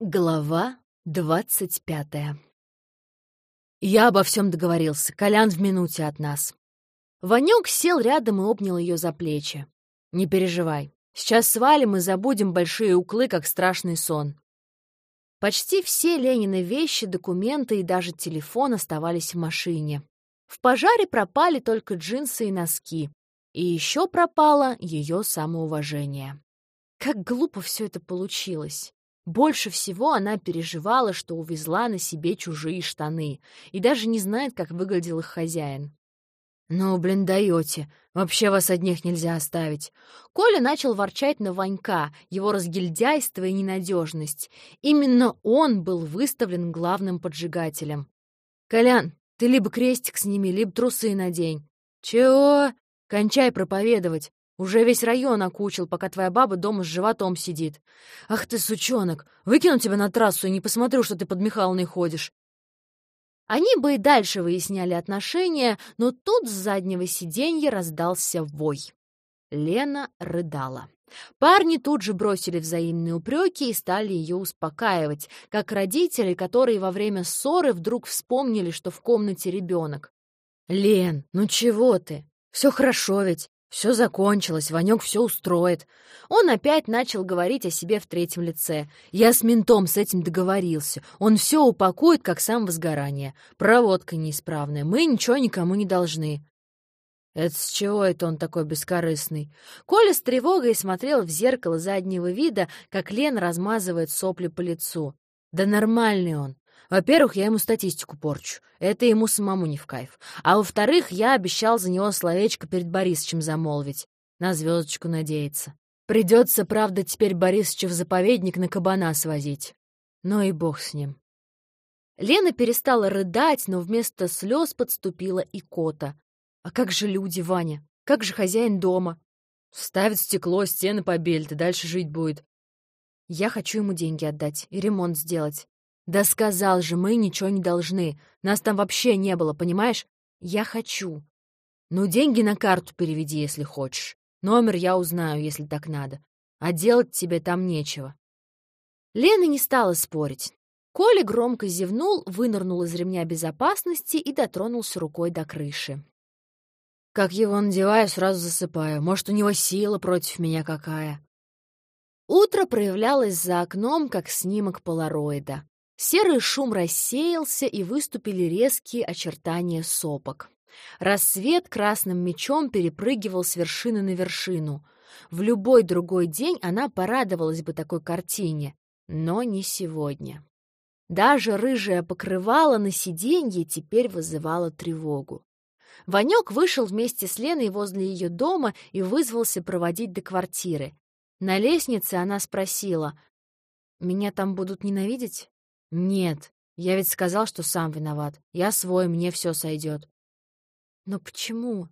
Глава двадцать пятая Я обо всем договорился. Колян в минуте от нас. Ванек сел рядом и обнял ее за плечи. «Не переживай. Сейчас свалим и забудем большие уклы, как страшный сон». Почти все Ленины вещи, документы и даже телефон оставались в машине. В пожаре пропали только джинсы и носки. И еще пропало ее самоуважение. Как глупо все это получилось. Больше всего она переживала, что увезла на себе чужие штаны и даже не знает, как выглядел их хозяин. «Ну, блин, даете. Вообще вас одних нельзя оставить». Коля начал ворчать на Ванька, его разгильдяйство и ненадежность. Именно он был выставлен главным поджигателем. «Колян, ты либо крестик сними, либо трусы надень». «Чего? Кончай проповедовать. Уже весь район окучил, пока твоя баба дома с животом сидит. Ах ты, сучонок, выкину тебя на трассу и не посмотрю, что ты под Михайловной ходишь. Они бы и дальше выясняли отношения, но тут с заднего сиденья раздался вой. Лена рыдала. Парни тут же бросили взаимные упреки и стали ее успокаивать, как родители, которые во время ссоры вдруг вспомнили, что в комнате ребенок. «Лен, ну чего ты? Все хорошо ведь. Все закончилось, Ванек все устроит. Он опять начал говорить о себе в третьем лице. Я с ментом с этим договорился. Он все упакует, как сам возгорание. Проводка неисправная. Мы ничего никому не должны. Это с чего это он такой бескорыстный? Коля с тревогой смотрел в зеркало заднего вида, как Лен размазывает сопли по лицу. Да нормальный он. Во-первых, я ему статистику порчу. Это ему самому не в кайф. А во-вторых, я обещал за него словечко перед Борисовичем замолвить. На звездочку надеяться. Придется, правда, теперь Борисовича в заповедник на кабана свозить. Но и бог с ним. Лена перестала рыдать, но вместо слез подступила и кота. А как же люди, Ваня? Как же хозяин дома? Ставит стекло, стены побелит, и дальше жить будет. Я хочу ему деньги отдать и ремонт сделать. «Да сказал же, мы ничего не должны. Нас там вообще не было, понимаешь? Я хочу. Ну, деньги на карту переведи, если хочешь. Номер я узнаю, если так надо. А делать тебе там нечего». Лена не стала спорить. Коля громко зевнул, вынырнул из ремня безопасности и дотронулся рукой до крыши. «Как его надеваю, сразу засыпаю. Может, у него сила против меня какая?» Утро проявлялось за окном, как снимок полароида. Серый шум рассеялся, и выступили резкие очертания сопок. Рассвет красным мечом перепрыгивал с вершины на вершину. В любой другой день она порадовалась бы такой картине, но не сегодня. Даже рыжее покрывало на сиденье теперь вызывало тревогу. Ванек вышел вместе с Леной возле ее дома и вызвался проводить до квартиры. На лестнице она спросила, «Меня там будут ненавидеть?» «Нет, я ведь сказал, что сам виноват. Я свой, мне все сойдет. «Но почему?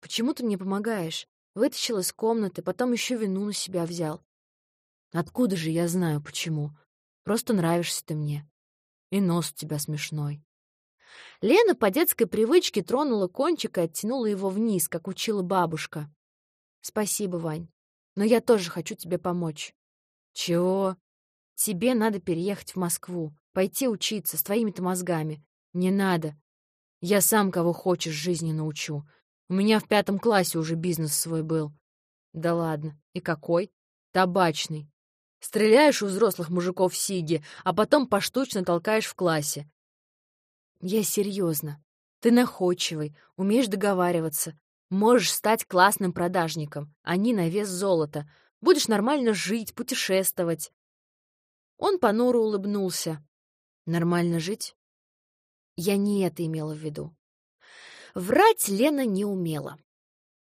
Почему ты мне помогаешь? Вытащил из комнаты, потом еще вину на себя взял». «Откуда же я знаю, почему? Просто нравишься ты мне. И нос у тебя смешной». Лена по детской привычке тронула кончик и оттянула его вниз, как учила бабушка. «Спасибо, Вань, но я тоже хочу тебе помочь». «Чего?» «Тебе надо переехать в Москву. Пойти учиться с твоими-то мозгами. Не надо. Я сам кого хочешь жизни научу. У меня в пятом классе уже бизнес свой был. Да ладно. И какой? Табачный. Стреляешь у взрослых мужиков в сиги, а потом поштучно толкаешь в классе. Я серьезно. Ты находчивый, умеешь договариваться. Можешь стать классным продажником. Они на вес золота. Будешь нормально жить, путешествовать. Он понуро улыбнулся. Нормально жить? Я не это имела в виду. Врать Лена не умела.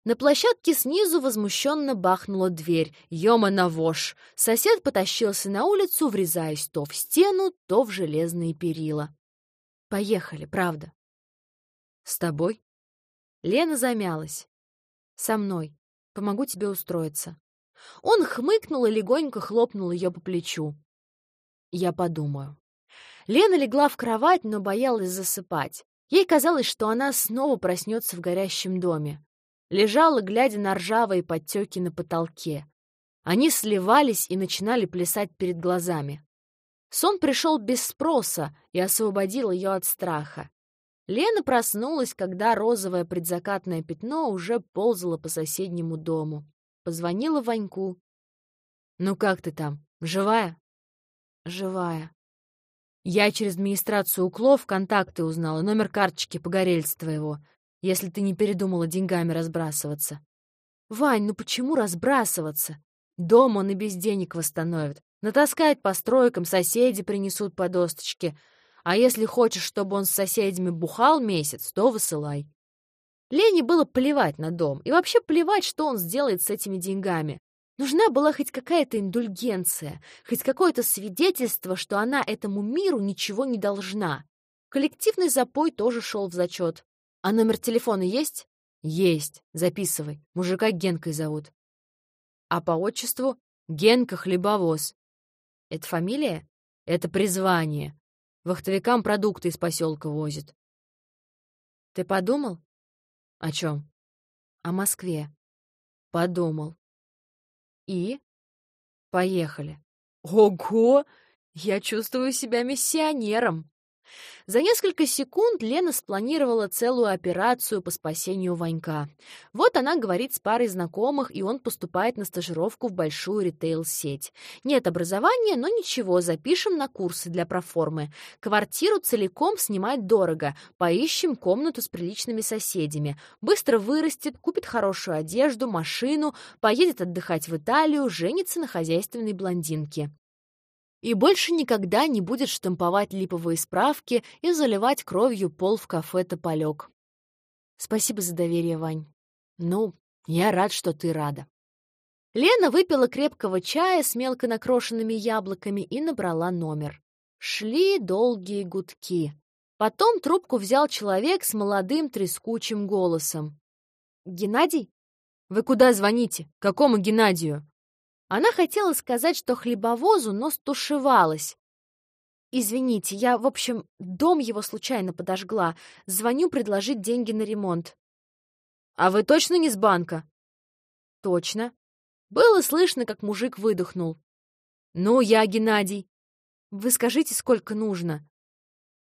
На площадке снизу возмущенно бахнула дверь. Ёма на вошь! Сосед потащился на улицу, врезаясь то в стену, то в железные перила. Поехали, правда. С тобой? Лена замялась. Со мной. Помогу тебе устроиться. Он хмыкнул и легонько хлопнул ее по плечу. Я подумаю. Лена легла в кровать, но боялась засыпать. Ей казалось, что она снова проснется в горящем доме. Лежала, глядя на ржавые подтеки на потолке. Они сливались и начинали плясать перед глазами. Сон пришел без спроса и освободил ее от страха. Лена проснулась, когда розовое предзакатное пятно уже ползало по соседнему дому. Позвонила Ваньку. «Ну как ты там? Живая?» «Живая». Я через администрацию уклов контакты узнала, номер карточки погорельца твоего, если ты не передумала деньгами разбрасываться. Вань, ну почему разбрасываться? Дом он и без денег восстановит. Натаскает по стройкам, соседи принесут по досточке. А если хочешь, чтобы он с соседями бухал месяц, то высылай. Лене было плевать на дом и вообще плевать, что он сделает с этими деньгами. Нужна была хоть какая-то индульгенция, хоть какое-то свидетельство, что она этому миру ничего не должна. Коллективный запой тоже шел в зачет. А номер телефона есть? Есть. Записывай. Мужика Генкой зовут. А по отчеству Генка Хлебовоз. Это фамилия? Это призвание. Вахтовикам продукты из поселка возит. Ты подумал? О чем? О Москве. Подумал. И? Поехали. Ого! Я чувствую себя миссионером. За несколько секунд Лена спланировала целую операцию по спасению Ванька. Вот она говорит с парой знакомых, и он поступает на стажировку в большую ритейл-сеть. Нет образования, но ничего, запишем на курсы для проформы. Квартиру целиком снимать дорого, поищем комнату с приличными соседями. Быстро вырастет, купит хорошую одежду, машину, поедет отдыхать в Италию, женится на хозяйственной блондинке и больше никогда не будет штамповать липовые справки и заливать кровью пол в кафе «Тополёк». Спасибо за доверие, Вань. Ну, я рад, что ты рада. Лена выпила крепкого чая с мелко накрошенными яблоками и набрала номер. Шли долгие гудки. Потом трубку взял человек с молодым трескучим голосом. «Геннадий? Вы куда звоните? Какому Геннадию?» Она хотела сказать, что хлебовозу, но стушевалась. «Извините, я, в общем, дом его случайно подожгла. Звоню предложить деньги на ремонт». «А вы точно не с банка?» «Точно». Было слышно, как мужик выдохнул. «Ну, я Геннадий. Вы скажите, сколько нужно?»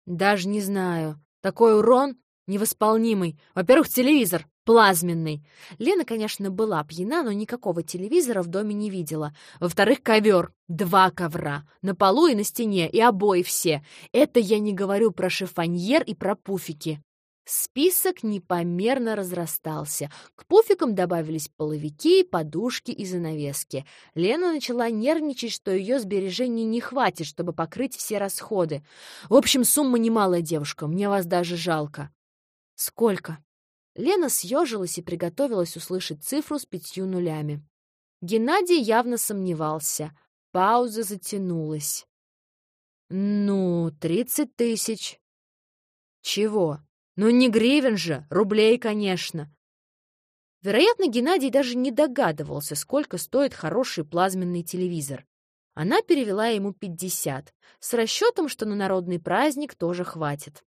«Даже не знаю. Такой урон невосполнимый. Во-первых, телевизор. Плазменный. Лена, конечно, была пьяна, но никакого телевизора в доме не видела. Во-вторых, ковер. Два ковра. На полу и на стене, и обои все. Это я не говорю про шифоньер и про пуфики. Список непомерно разрастался. К пуфикам добавились половики, подушки и занавески. Лена начала нервничать, что ее сбережений не хватит, чтобы покрыть все расходы. В общем, сумма немалая, девушка, мне вас даже жалко. Сколько? Лена съежилась и приготовилась услышать цифру с пятью нулями. Геннадий явно сомневался. Пауза затянулась. «Ну, тридцать тысяч». «Чего? Ну, не гривен же, рублей, конечно». Вероятно, Геннадий даже не догадывался, сколько стоит хороший плазменный телевизор. Она перевела ему пятьдесят, с расчетом, что на народный праздник тоже хватит.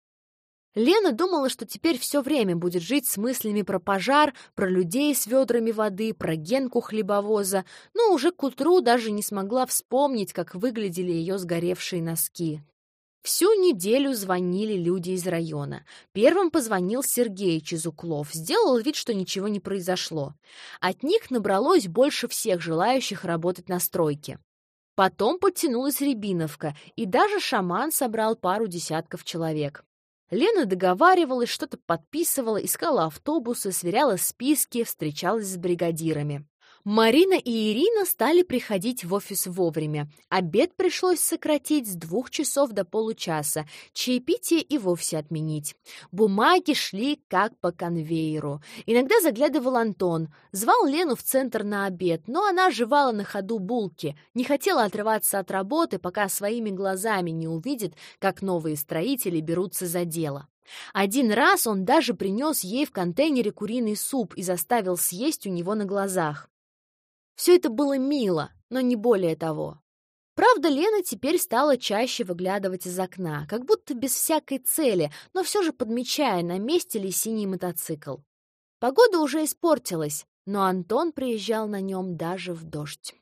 Лена думала, что теперь все время будет жить с мыслями про пожар, про людей с ведрами воды, про Генку хлебовоза, но уже к утру даже не смогла вспомнить, как выглядели ее сгоревшие носки. Всю неделю звонили люди из района. Первым позвонил Сергей Чизуклов, сделал вид, что ничего не произошло. От них набралось больше всех желающих работать на стройке. Потом подтянулась Рябиновка, и даже шаман собрал пару десятков человек. Лена договаривалась, что-то подписывала, искала автобусы, сверяла списки, встречалась с бригадирами. Марина и Ирина стали приходить в офис вовремя. Обед пришлось сократить с двух часов до получаса, чаепитие и вовсе отменить. Бумаги шли как по конвейеру. Иногда заглядывал Антон, звал Лену в центр на обед, но она жевала на ходу булки, не хотела отрываться от работы, пока своими глазами не увидит, как новые строители берутся за дело. Один раз он даже принес ей в контейнере куриный суп и заставил съесть у него на глазах. Все это было мило, но не более того. Правда, Лена теперь стала чаще выглядывать из окна, как будто без всякой цели, но все же подмечая, на месте ли синий мотоцикл. Погода уже испортилась, но Антон приезжал на нем даже в дождь.